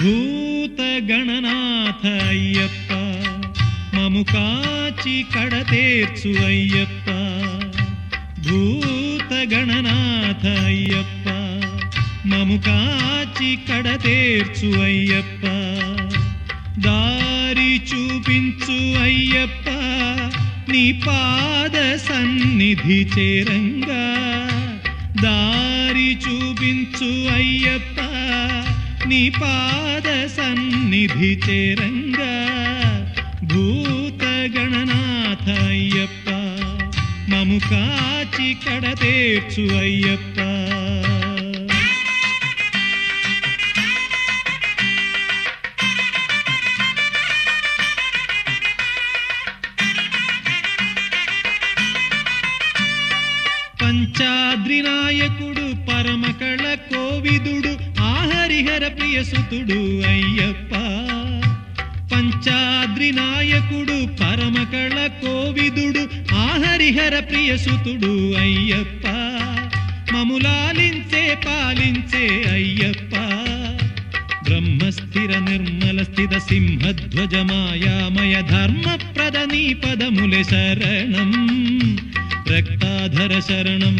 భూతగణనాథ అయ్యప్ప మము కాచి కడతేర్చు అయ్యప్ప. భూతగణనాథ అయ్యప్ప మము కాచి కడతేర్చు అయ్యప్ప. దారి చూపించు అయ్యప్ప నీ పాద సన్నిధి చేరంగా. దారి చూపించు అయ్యప్ప నీ పాద సన్నిధి చేరంగా భూత గణనాథ అయ్యప్ప. మము కాచి కడతేర్చు అయ్యప్ప. పంచాద్రి నాయకుడు పరమకళ కోవిదుడు. ఆహరిహర ప్రియసుతుడు అయ్యప్ప పంచాద్రి నాయకుడు పరమకళ కోవిదుడు ఆ ఆహరిహర ప్రియసుతుడు అయ్యప్ప మములాలించే పాలించే అయ్యప్ప. బ్రహ్మస్థిర నిర్మల స్థిత సింహధ్వజ మాయామయ ధర్మ ప్రదనీ పదములే శరణం రక్తాధర శరణం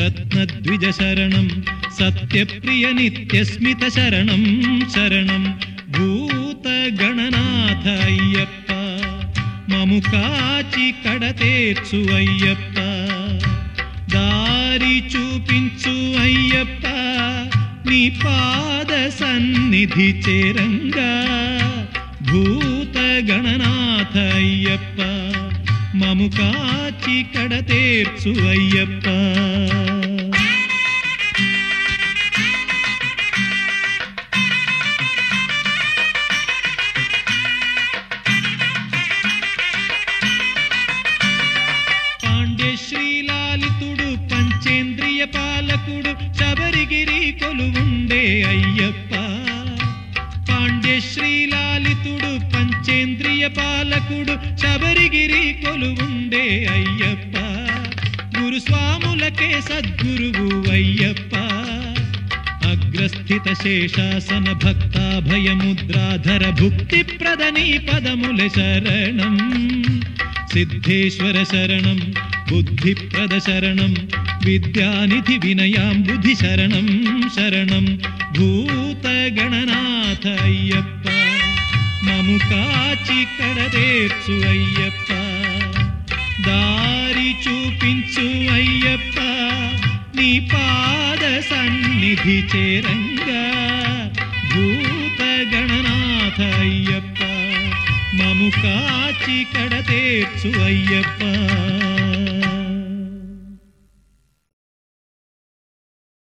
రత్నద్విజ శరణం సత్యప్రియ నిత్యస్మిత శరణం శరణం. భూత గణనాథ అయ్యప్ప మము కాచి కడతేర్చు అయ్యప్ప. దారి చూపించు అయ్యప్ప నీ పాద సన్నిధి చేరంగా. భూత గణనాథ అయ్యప్ప. మము కాచి కడతేర్చు అయ్యప్ప. పాండ్య శ్రీలాలితుడు పంచేంద్రియ పాలకుడు శబరిగిరి కొలువుండే అయ్యప్ప. పాండ్య శ్రీలాలితుడు పంచేంద్రియ పాలకుడు శబరిగిరి కొలువుండే అయ్యప్ప. గురుస్వాములకే సద్గురువు అయ్యప్ప. అగ్రస్థిత శేషాసన భక్త భయముద్రాధర భుక్తి ప్రదని పదముల శరణం. సిద్ధేశ్వర శరణం బుద్ధిప్రద శరణం విద్యానిధి వినయాంబుధి శరణం శరణం భూత గణనాథ అయ్యప్ప. నిన్ను కాచి కడదేర్చు అయ్యప్ప. దారి చూపించు అయ్యప్ప. నీ పాద సన్నిధి చేరంగా. భూత గణనాథ అయ్యప్ప. మము కాచి కడతేర్చు అయ్యప్ప.